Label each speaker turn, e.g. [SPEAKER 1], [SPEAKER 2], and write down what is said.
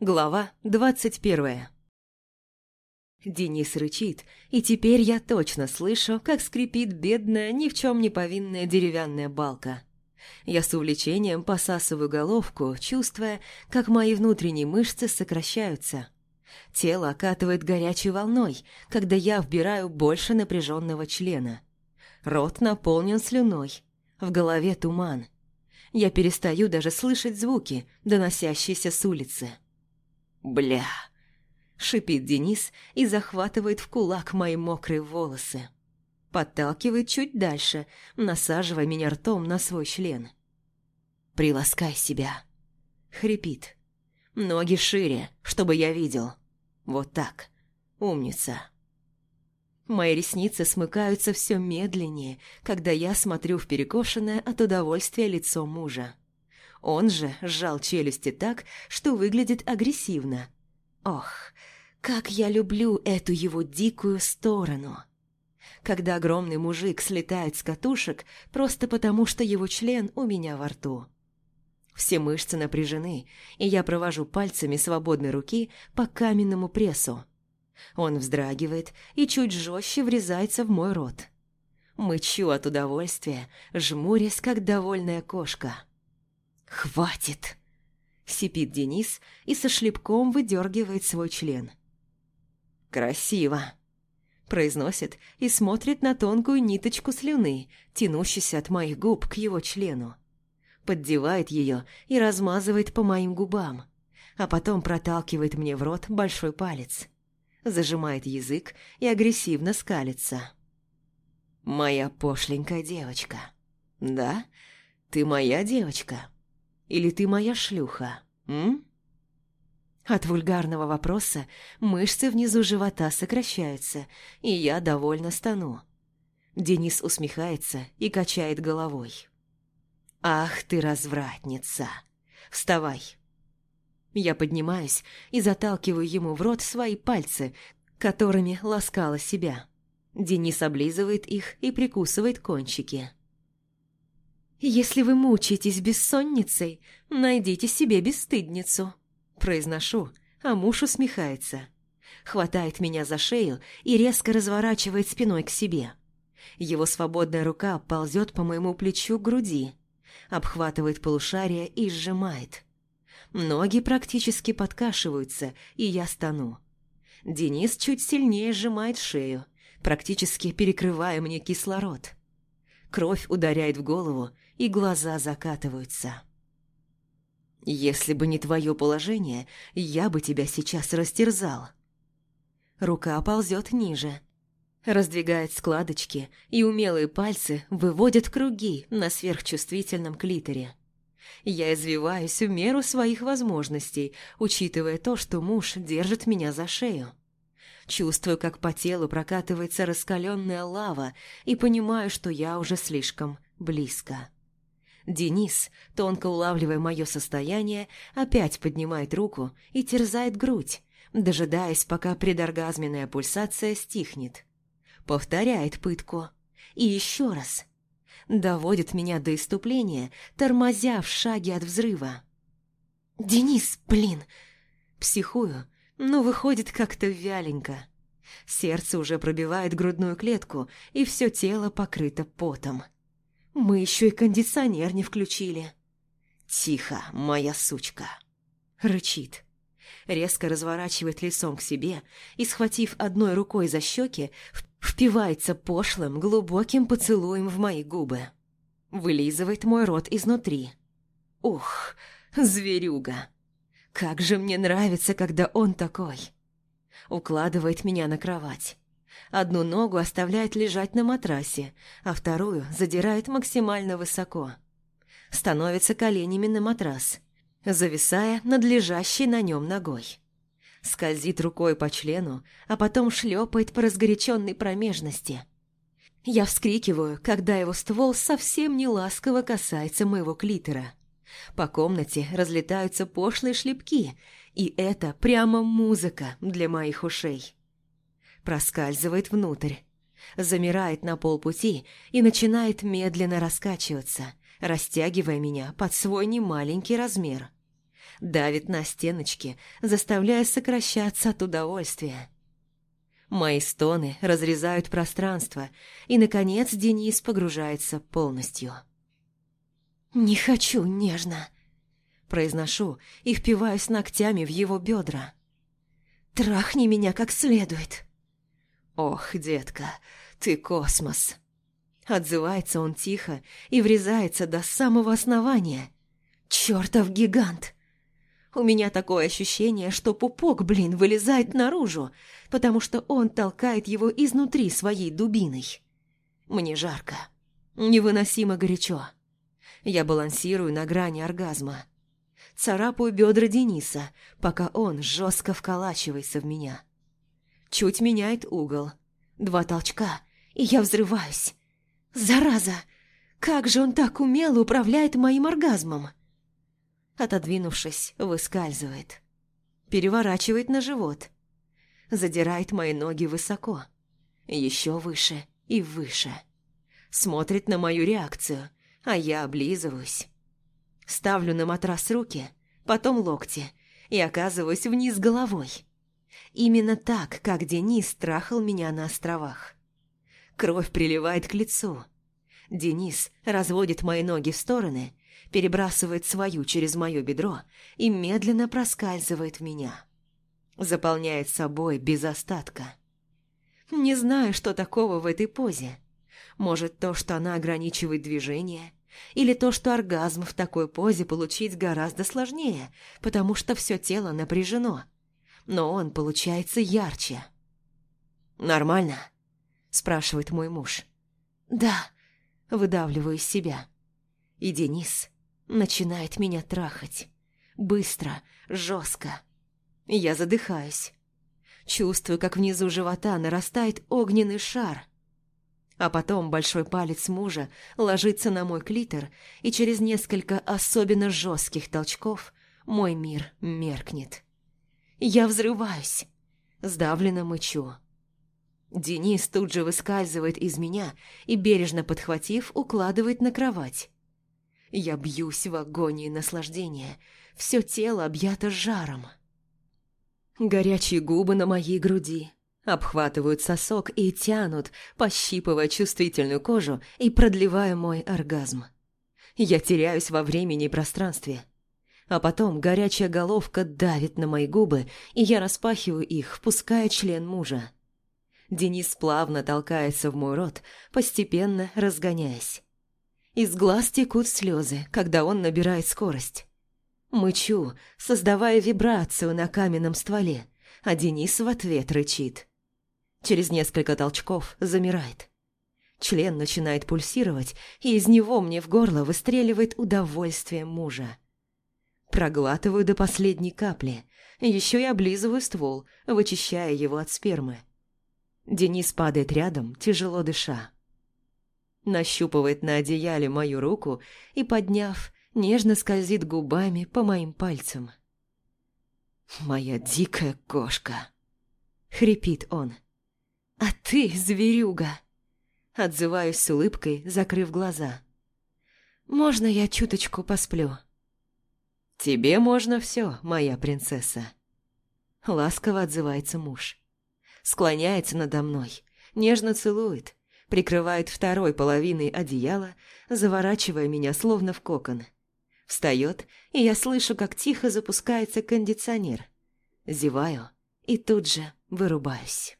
[SPEAKER 1] Глава двадцать первая Денис рычит, и теперь я точно слышу, как скрипит бедная, ни в чем не повинная деревянная балка. Я с увлечением посасываю головку, чувствуя, как мои внутренние мышцы сокращаются. Тело окатывает горячей волной, когда я вбираю больше напряженного члена. Рот наполнен слюной, в голове туман. Я перестаю даже слышать звуки, доносящиеся с улицы. «Бля!» – шипит Денис и захватывает в кулак мои мокрые волосы. Подталкивает чуть дальше, насаживая меня ртом на свой член. «Приласкай себя!» – хрипит. «Ноги шире, чтобы я видел. Вот так. Умница!» Мои ресницы смыкаются все медленнее, когда я смотрю в перекошенное от удовольствия лицо мужа. Он же сжал челюсти так, что выглядит агрессивно. Ох, как я люблю эту его дикую сторону. Когда огромный мужик слетает с катушек просто потому, что его член у меня во рту. Все мышцы напряжены, и я провожу пальцами свободной руки по каменному прессу. Он вздрагивает и чуть жестче врезается в мой рот. Мычу от удовольствия, жмурясь, как довольная кошка. «Хватит!» — сипит Денис и со шлепком выдергивает свой член. «Красиво!» — произносит и смотрит на тонкую ниточку слюны, тянущуюся от моих губ к его члену. Поддевает ее и размазывает по моим губам, а потом проталкивает мне в рот большой палец зажимает язык и агрессивно скалится. «Моя пошленькая девочка. Да? Ты моя девочка? Или ты моя шлюха, м?» От вульгарного вопроса мышцы внизу живота сокращаются, и я довольно стану. Денис усмехается и качает головой. «Ах ты развратница! Вставай, я поднимаюсь и заталкиваю ему в рот свои пальцы, которыми ласкала себя. Денис облизывает их и прикусывает кончики. «Если вы мучаетесь бессонницей, найдите себе бесстыдницу», – произношу, а муж усмехается. Хватает меня за шею и резко разворачивает спиной к себе. Его свободная рука ползет по моему плечу к груди, обхватывает полушарие и сжимает. Ноги практически подкашиваются, и я стану. Денис чуть сильнее сжимает шею, практически перекрывая мне кислород. Кровь ударяет в голову, и глаза закатываются. «Если бы не твое положение, я бы тебя сейчас растерзал». Рука ползет ниже, раздвигает складочки, и умелые пальцы выводят круги на сверхчувствительном клиторе. Я извиваюсь в меру своих возможностей, учитывая то, что муж держит меня за шею. Чувствую, как по телу прокатывается раскаленная лава, и понимаю, что я уже слишком близко. Денис, тонко улавливая мое состояние, опять поднимает руку и терзает грудь, дожидаясь, пока предоргазменная пульсация стихнет. Повторяет пытку. И еще раз – доводит меня до иступления, тормозя в шаге от взрыва. «Денис, блин!» Психую, но выходит как-то вяленько. Сердце уже пробивает грудную клетку, и все тело покрыто потом. Мы еще и кондиционер не включили. «Тихо, моя сучка!» Рычит. Резко разворачивает лицом к себе и, схватив одной рукой за щеки, впивается пошлым, глубоким поцелуем в мои губы. Вылизывает мой рот изнутри. Ух, зверюга! Как же мне нравится, когда он такой! Укладывает меня на кровать. Одну ногу оставляет лежать на матрасе, а вторую задирает максимально высоко. Становится коленями на матрас, зависая над лежащей на нем ногой скользит рукой по члену, а потом шлепает по разгоряченной промежности. Я вскрикиваю, когда его ствол совсем не ласково касается моего клитора. По комнате разлетаются пошлые шлепки, и это прямо музыка для моих ушей. Проскальзывает внутрь, замирает на полпути и начинает медленно раскачиваться, растягивая меня под свой немаленький размер – давит на стеночки, заставляя сокращаться от удовольствия. Мои стоны разрезают пространство, и, наконец, Денис погружается полностью. «Не хочу нежно», – произношу и впиваюсь ногтями в его бедра. «Трахни меня как следует». «Ох, детка, ты космос!» Отзывается он тихо и врезается до самого основания. «Чертов гигант!» У меня такое ощущение, что пупок, блин, вылезает наружу, потому что он толкает его изнутри своей дубиной. Мне жарко. Невыносимо горячо. Я балансирую на грани оргазма. Царапаю бедра Дениса, пока он жестко вколачивается в меня. Чуть меняет угол. Два толчка, и я взрываюсь. Зараза! Как же он так умело управляет моим оргазмом? Отодвинувшись, выскальзывает. Переворачивает на живот. Задирает мои ноги высоко. Еще выше и выше. Смотрит на мою реакцию, а я облизываюсь. Ставлю на матрас руки, потом локти и оказываюсь вниз головой. Именно так, как Денис трахал меня на островах. Кровь приливает к лицу. Денис разводит мои ноги в стороны перебрасывает свою через мое бедро и медленно проскальзывает в меня. Заполняет собой без остатка. Не знаю, что такого в этой позе. Может, то, что она ограничивает движение, или то, что оргазм в такой позе получить гораздо сложнее, потому что все тело напряжено. Но он получается ярче. «Нормально?» – спрашивает мой муж. «Да», – выдавливаю из себя. И Денис начинает меня трахать. Быстро, жестко. Я задыхаюсь. Чувствую, как внизу живота нарастает огненный шар. А потом большой палец мужа ложится на мой клитор, и через несколько особенно жестких толчков мой мир меркнет. Я взрываюсь, сдавленно мычу. Денис тут же выскальзывает из меня и, бережно подхватив, укладывает на кровать. Я бьюсь в агонии наслаждения. Все тело объято жаром. Горячие губы на моей груди обхватывают сосок и тянут, пощипывая чувствительную кожу и продлевая мой оргазм. Я теряюсь во времени и пространстве. А потом горячая головка давит на мои губы, и я распахиваю их, впуская член мужа. Денис плавно толкается в мой рот, постепенно разгоняясь. Из глаз текут слезы, когда он набирает скорость. Мычу, создавая вибрацию на каменном стволе, а Денис в ответ рычит. Через несколько толчков замирает. Член начинает пульсировать, и из него мне в горло выстреливает удовольствие мужа. Проглатываю до последней капли, еще и облизываю ствол, вычищая его от спермы. Денис падает рядом, тяжело дыша нащупывает на одеяле мою руку и, подняв, нежно скользит губами по моим пальцам. «Моя дикая кошка!» — хрипит он. «А ты, зверюга!» Отзываюсь с улыбкой, закрыв глаза. «Можно я чуточку посплю?» «Тебе можно все, моя принцесса!» Ласково отзывается муж. Склоняется надо мной, нежно целует, прикрывает второй половиной одеяла, заворачивая меня словно в кокон. Встает, и я слышу, как тихо запускается кондиционер. Зеваю и тут же вырубаюсь.